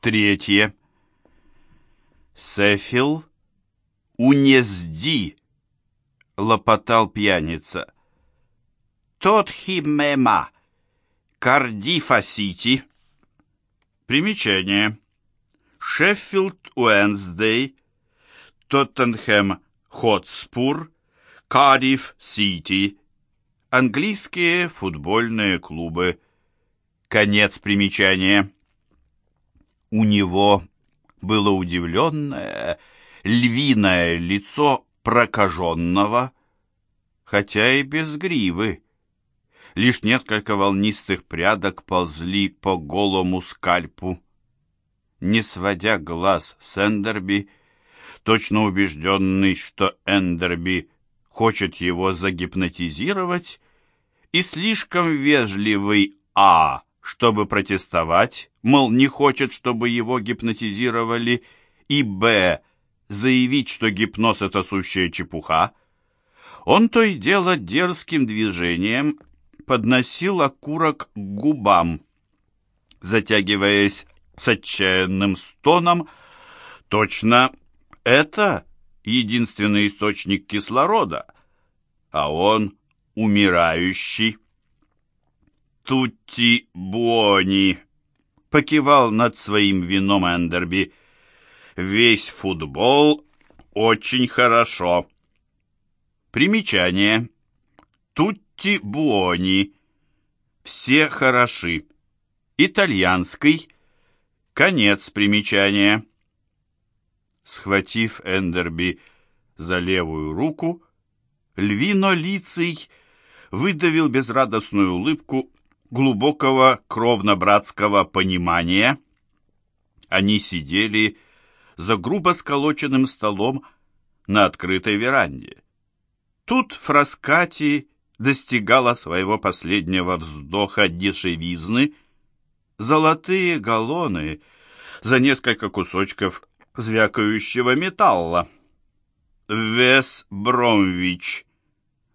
Третье. Сефил унезди, лопотал пьяница. Тотхимема, Кардифа-Сити. Примечание. Шеффилд Уэнсдей, Тоттенхэм Хотспур, Кардиф-Сити. Английские футбольные клубы. Конец примечания. У него было удивленное, львиное лицо прокаженного, хотя и без гривы. Лишь несколько волнистых прядок ползли по голому скальпу. Не сводя глаз с Эндерби, точно убежденный, что Эндерби хочет его загипнотизировать, и слишком вежливый А, чтобы протестовать, мол, не хочет, чтобы его гипнотизировали, и Б, заявить, что гипноз — это сущая чепуха, он то и дело дерзким движением подносил окурок к губам, затягиваясь с отчаянным стоном. Точно это единственный источник кислорода, а он умирающий. Тутти Буони покивал над своим вином Эндерби. Весь футбол очень хорошо. Примечание. Тутти Буони. Все хороши. Итальянский. Конец примечания. Схватив Эндерби за левую руку, Львино лицей выдавил безрадостную улыбку глубокого кровно-братского понимания. Они сидели за грубо сколоченным столом на открытой веранде. Тут Фраскати достигала своего последнего вздоха дешевизны, золотые галлоны за несколько кусочков звякающего металла. Вес Бромвич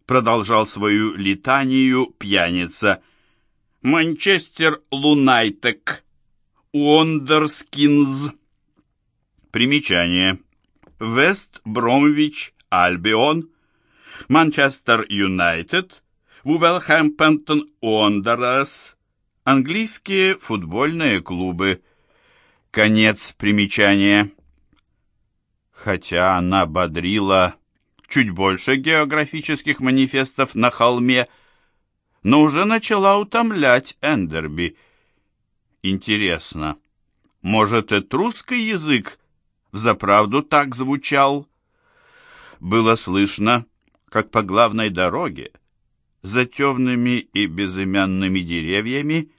продолжал свою летанию пьяница — Манчестер Лунайтек, Уондерскинз. Примечание. Вест Бромвич Альбион, Манчестер Юнайтед, Вулверхэмптон Уондерерс. Английские футбольные клубы. Конец примечания. Хотя она бодрила чуть больше географических манифестов на холме, но уже начала утомлять Эндерби. Интересно, может, этрусский язык взаправду так звучал? Было слышно, как по главной дороге, за темными и безымянными деревьями,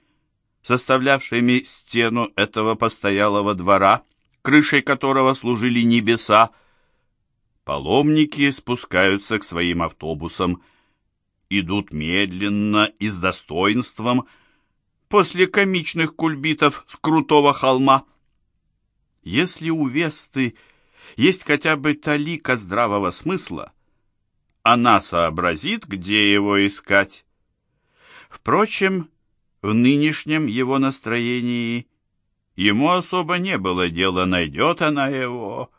составлявшими стену этого постоялого двора, крышей которого служили небеса, паломники спускаются к своим автобусам, идут медленно и с достоинством после комичных кульбитов с крутого холма. Если у Весты есть хотя бы талика здравого смысла, она сообразит, где его искать. Впрочем, в нынешнем его настроении ему особо не было дела, найдет она его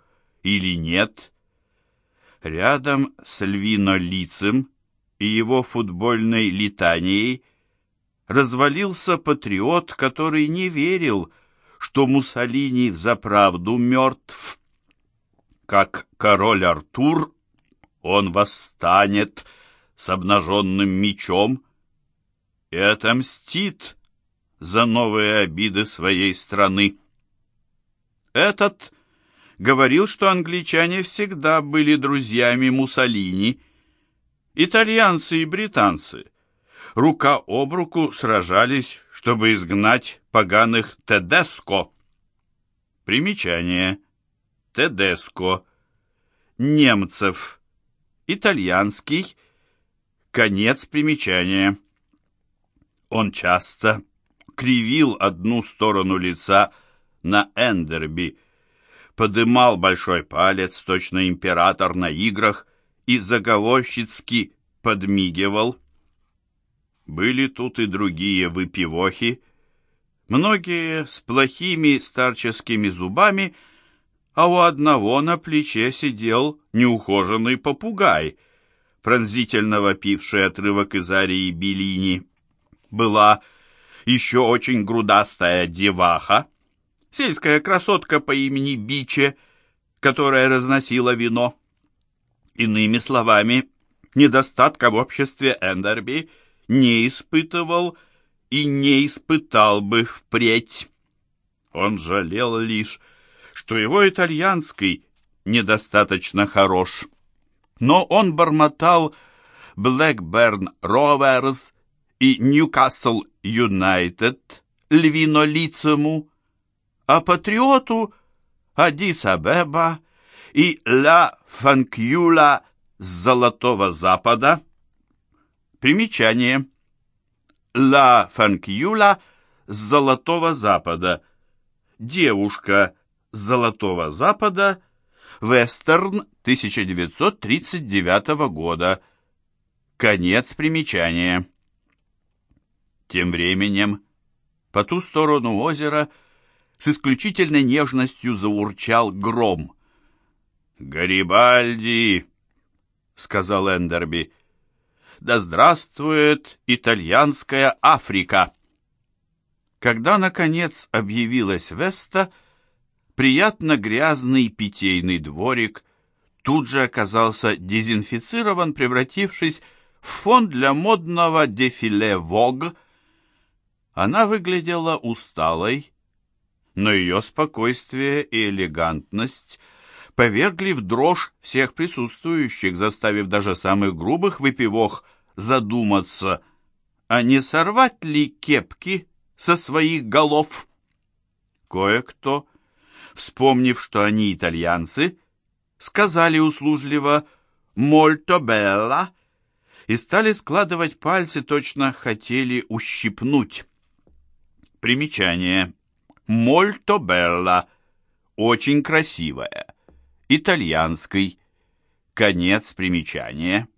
или нет. Рядом с львинолицем и его футбольной летанией развалился патриот, который не верил, что Муссолини взаправду мертв. Как король Артур, он восстанет с обнаженным мечом и отомстит за новые обиды своей страны. Этот говорил, что англичане всегда были друзьями Муссолини, итальянцы и британцы рука об руку сражались, чтобы изгнать поганых Тедеско. Примечание. Тедеско. Немцев. Итальянский. Конец примечания. Он часто кривил одну сторону лица на Эндерби, подымал большой палец, точно император на играх, и заговорщицки подмигивал. Были тут и другие выпивохи, многие с плохими старческими зубами, а у одного на плече сидел неухоженный попугай, пронзительно вопивший отрывок из арии Беллини. Была еще очень грудастая деваха, сельская красотка по имени Биче, которая разносила вино. Иными словами, недостатка в обществе Эндерби не испытывал и не испытал бы впредь. Он жалел лишь, что его итальянский недостаточно хорош. Но он бормотал Blackburn Rovers и Newcastle Юнайтед львинолицему, а патриоту Адис-Абеба и Ла Фанкюла с Золотого Запада. Примечание. Ла Фанкюла с Золотого Запада. Девушка с Золотого Запада. Вестерн 1939 года. Конец примечания. Тем временем по ту сторону озера с исключительной нежностью заурчал гром. «Гарибальди!» — сказал Эндерби. «Да здравствует итальянская Африка!» Когда, наконец, объявилась Веста, приятно грязный питейный дворик тут же оказался дезинфицирован, превратившись в фон для модного дефиле «Вог», она выглядела усталой, но ее спокойствие и элегантность повергли в дрожь всех присутствующих, заставив даже самых грубых выпивох задуматься, а не сорвать ли кепки со своих голов. Кое-кто, вспомнив, что они итальянцы, сказали услужливо «Мольто белла» и стали складывать пальцы, точно хотели ущипнуть. Примечание. Мольто белла. Очень красивая. Итальянский. Конец примечания.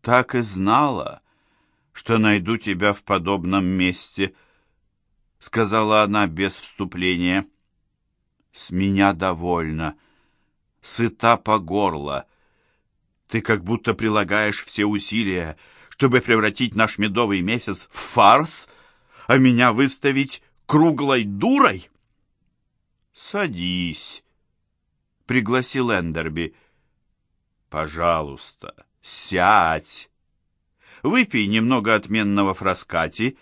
Так и знала, что найду тебя в подобном месте, сказала она без вступления. С меня довольно. Сыта по горло. Ты как будто прилагаешь все усилия, чтобы превратить наш медовый месяц в фарс — а меня выставить круглой дурой? Садись, пригласил Эндерби. Пожалуйста, сядь. Выпей немного отменного фраскати.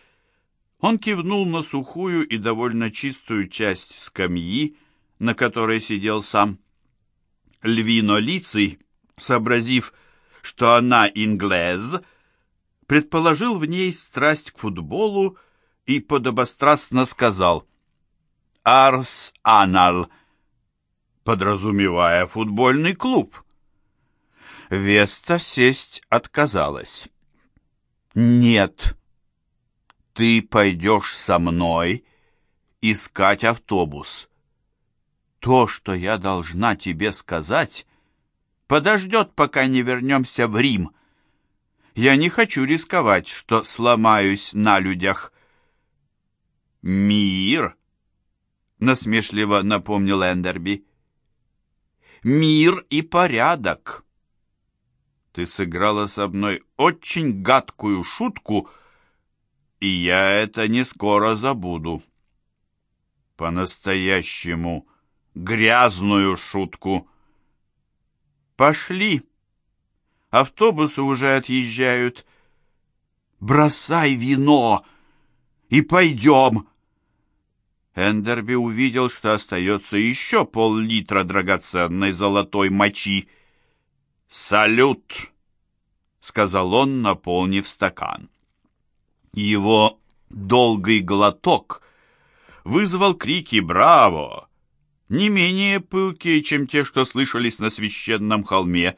Он кивнул на сухую и довольно чистую часть скамьи, на которой сидел сам. Львинолицый, сообразив, что она инглез, предположил в ней страсть к футболу и подобострастно сказал «Арс Анал», подразумевая футбольный клуб. Веста сесть отказалась. «Нет, ты пойдешь со мной искать автобус. То, что я должна тебе сказать, подождет, пока не вернемся в Рим. Я не хочу рисковать, что сломаюсь на людях». «Мир!» — насмешливо напомнил Эндерби. «Мир и порядок!» Ты сыграла со мной очень гадкую шутку, и я это не скоро забуду. По-настоящему грязную шутку. Пошли. Автобусы уже отъезжают. Бросай вино и пойдем!» Эндерби увидел, что остается еще пол-литра драгоценной золотой мочи. «Салют!» — сказал он, наполнив стакан. Его долгий глоток вызвал крики «Браво!», не менее пылкие, чем те, что слышались на священном холме.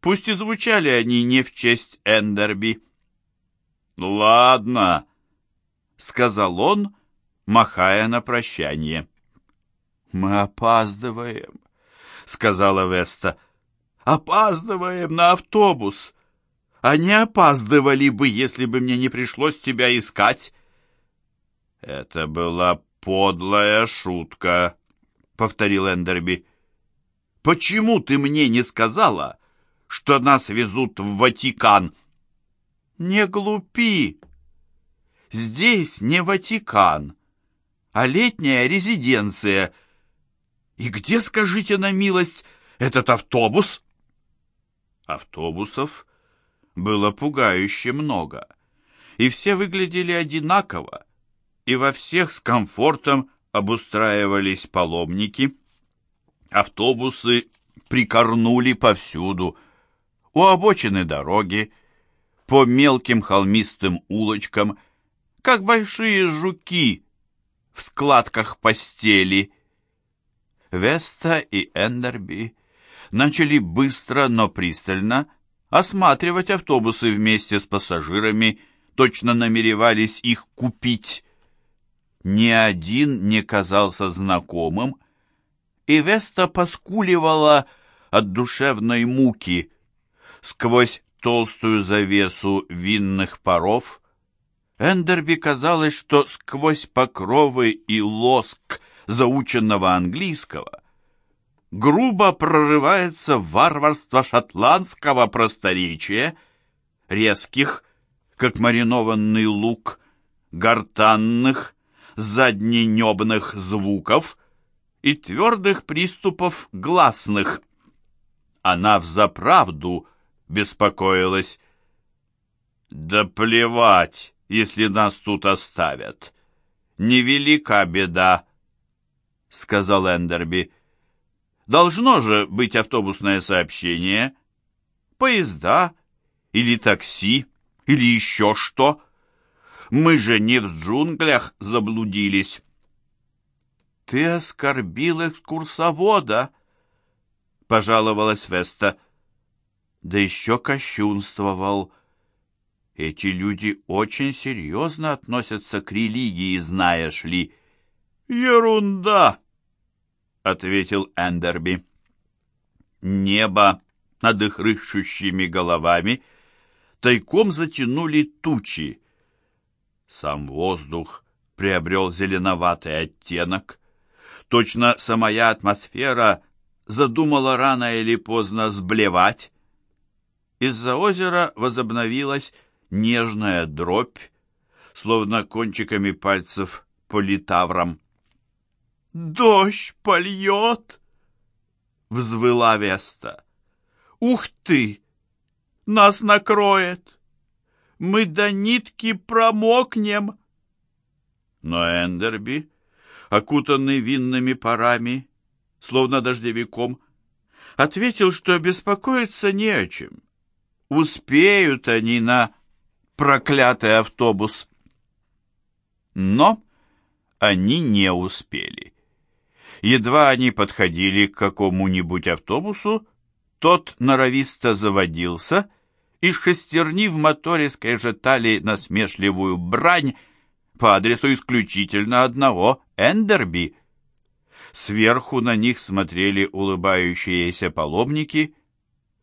Пусть и звучали они не в честь Эндерби. «Ладно», — сказал он, махая на прощание. «Мы опаздываем», — сказала Веста. «Опаздываем на автобус. А не опаздывали бы, если бы мне не пришлось тебя искать». «Это была подлая шутка», — повторил Эндерби. «Почему ты мне не сказала, что нас везут в Ватикан?» «Не глупи! Здесь не Ватикан, а летняя резиденция. И где, скажите на милость, этот автобус?» Автобусов было пугающе много, и все выглядели одинаково, и во всех с комфортом обустраивались паломники. Автобусы прикорнули повсюду, у обочины дороги, по мелким холмистым улочкам, как большие жуки в складках постели. Веста и Эндерби начали быстро, но пристально осматривать автобусы вместе с пассажирами, точно намеревались их купить. Ни один не казался знакомым, и Веста поскуливала от душевной муки. Сквозь толстую завесу винных паров Эндерби казалось, что сквозь покровы и лоск заученного английского грубо прорывается варварство шотландского просторечия, резких, как маринованный лук, гортанных, задненебных звуков и твердых приступов гласных. Она взаправду беспокоилась. «Да плевать, если нас тут оставят. Невелика беда», — сказал Эндерби. «Должно же быть автобусное сообщение, поезда или такси, или еще что». Мы же не в джунглях заблудились. Ты оскорбил экскурсовода, пожаловалась Веста. Да еще кощунствовал. Эти люди очень серьезно относятся к религии, знаешь ли. Ерунда, ответил Эндерби. Небо над их рыщущими головами тайком затянули тучи, сам воздух приобрел зеленоватый оттенок. Точно самая атмосфера задумала рано или поздно сблевать. Из-за озера возобновилась нежная дробь, словно кончиками пальцев по литаврам. «Дождь польет!» — взвыла Веста. «Ух ты! Нас накроет!» мы до нитки промокнем. Но Эндерби, окутанный винными парами, словно дождевиком, ответил, что беспокоиться не о чем. Успеют они на проклятый автобус. Но они не успели. Едва они подходили к какому-нибудь автобусу, тот норовисто заводился и шестерни в моторе скрежетали насмешливую брань по адресу исключительно одного Эндерби. Сверху на них смотрели улыбающиеся паломники,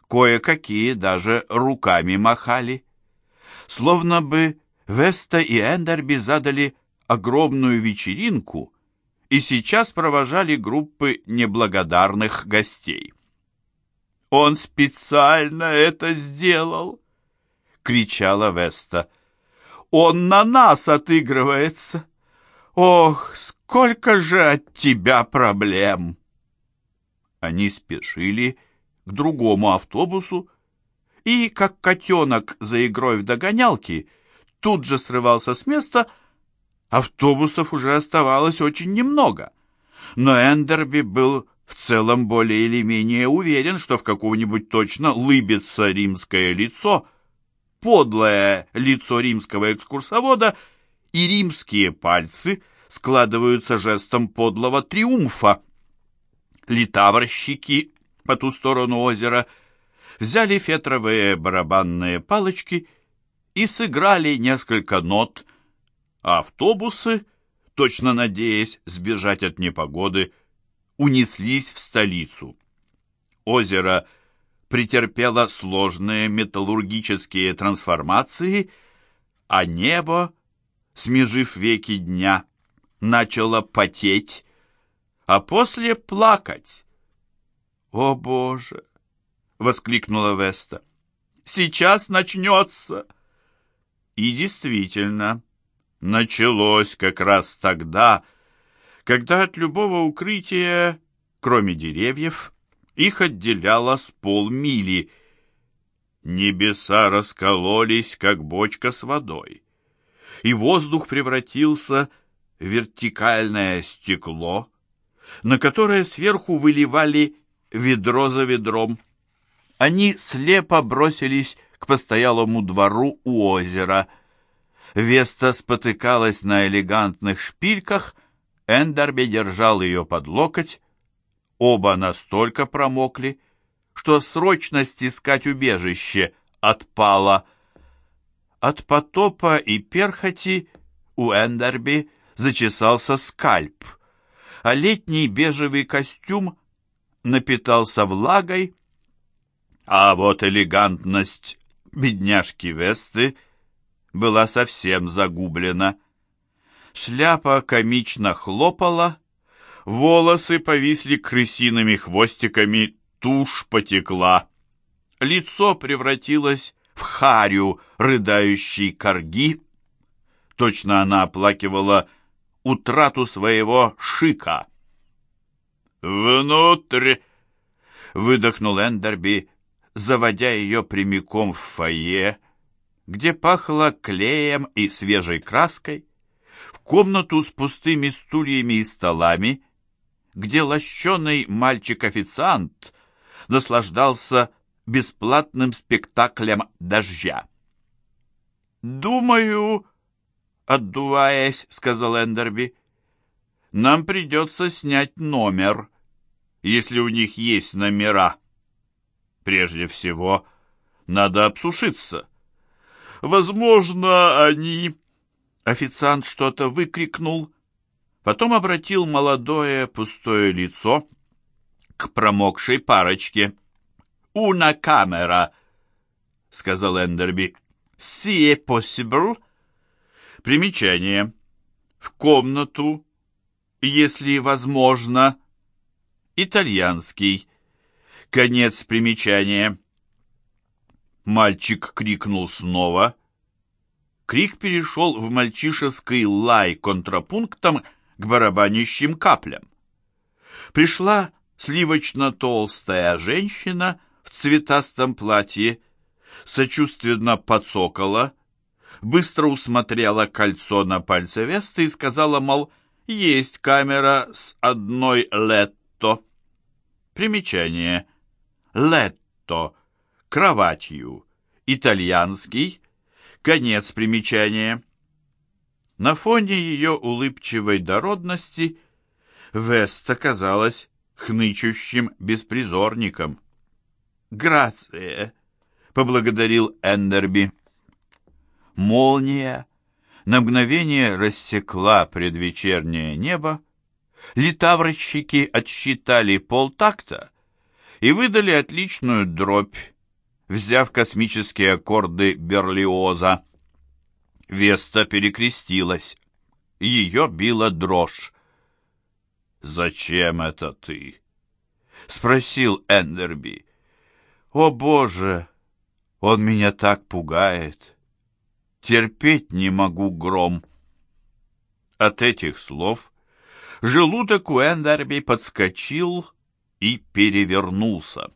кое-какие даже руками махали. Словно бы Веста и Эндерби задали огромную вечеринку и сейчас провожали группы неблагодарных гостей. Он специально это сделал!» — кричала Веста. «Он на нас отыгрывается! Ох, сколько же от тебя проблем!» Они спешили к другому автобусу, и, как котенок за игрой в догонялки, тут же срывался с места, автобусов уже оставалось очень немного. Но Эндерби был в целом более или менее уверен, что в каком-нибудь точно лыбится римское лицо, подлое лицо римского экскурсовода, и римские пальцы складываются жестом подлого триумфа. Литаврщики по ту сторону озера взяли фетровые барабанные палочки и сыграли несколько нот, а автобусы, точно надеясь сбежать от непогоды, унеслись в столицу. Озеро претерпело сложные металлургические трансформации, а небо смежив веки дня, начала потеть, а после плакать. «О, Боже!» — воскликнула Веста. «Сейчас начнется!» И действительно, началось как раз тогда, когда от любого укрытия, кроме деревьев, их отделяло с полмили. Небеса раскололись, как бочка с водой, и воздух превратился в вертикальное стекло, на которое сверху выливали ведро за ведром. Они слепо бросились к постоялому двору у озера. Веста спотыкалась на элегантных шпильках, Эндерби держал ее под локоть. Оба настолько промокли, что срочность искать убежище отпала. От потопа и перхоти у Эндерби зачесался скальп, а летний бежевый костюм напитался влагой, а вот элегантность бедняжки Весты была совсем загублена. Шляпа комично хлопала, волосы повисли крысиными хвостиками, тушь потекла. Лицо превратилось в харю рыдающей корги. Точно она оплакивала утрату своего шика. «Внутрь!» — выдохнул Эндерби, заводя ее прямиком в фойе, где пахло клеем и свежей краской, в комнату с пустыми стульями и столами, где лощеный мальчик-официант наслаждался бесплатным спектаклем дождя. «Думаю, — отдуваясь, — сказал Эндерби, — нам придется снять номер, если у них есть номера». Прежде всего, надо обсушиться. Возможно, они... Официант что-то выкрикнул, потом обратил молодое пустое лицо к промокшей парочке. «Уна камера», — сказал Эндерби. «Си possible?» Примечание. В комнату, если возможно. Итальянский. Конец примечания. Мальчик крикнул снова. Крик перешел в мальчишеский лай контрапунктом к барабанящим каплям. Пришла сливочно-толстая женщина в цветастом платье, сочувственно подсокола, быстро усмотрела кольцо на пальце Весты и сказала, мол, есть камера с одной летто. Примечание. Летто, кроватью, итальянский, конец примечания. На фоне ее улыбчивой дородности Вест оказалась хнычущим беспризорником. «Грация!» — поблагодарил Эндерби. Молния на мгновение рассекла предвечернее небо, литаврщики отсчитали полтакта и выдали отличную дробь, взяв космические аккорды Берлиоза. Веста перекрестилась. Ее била дрожь. «Зачем это ты?» — спросил Эндерби. «О, Боже! Он меня так пугает! Терпеть не могу гром!» От этих слов желудок у Эндерби подскочил и перевернулся.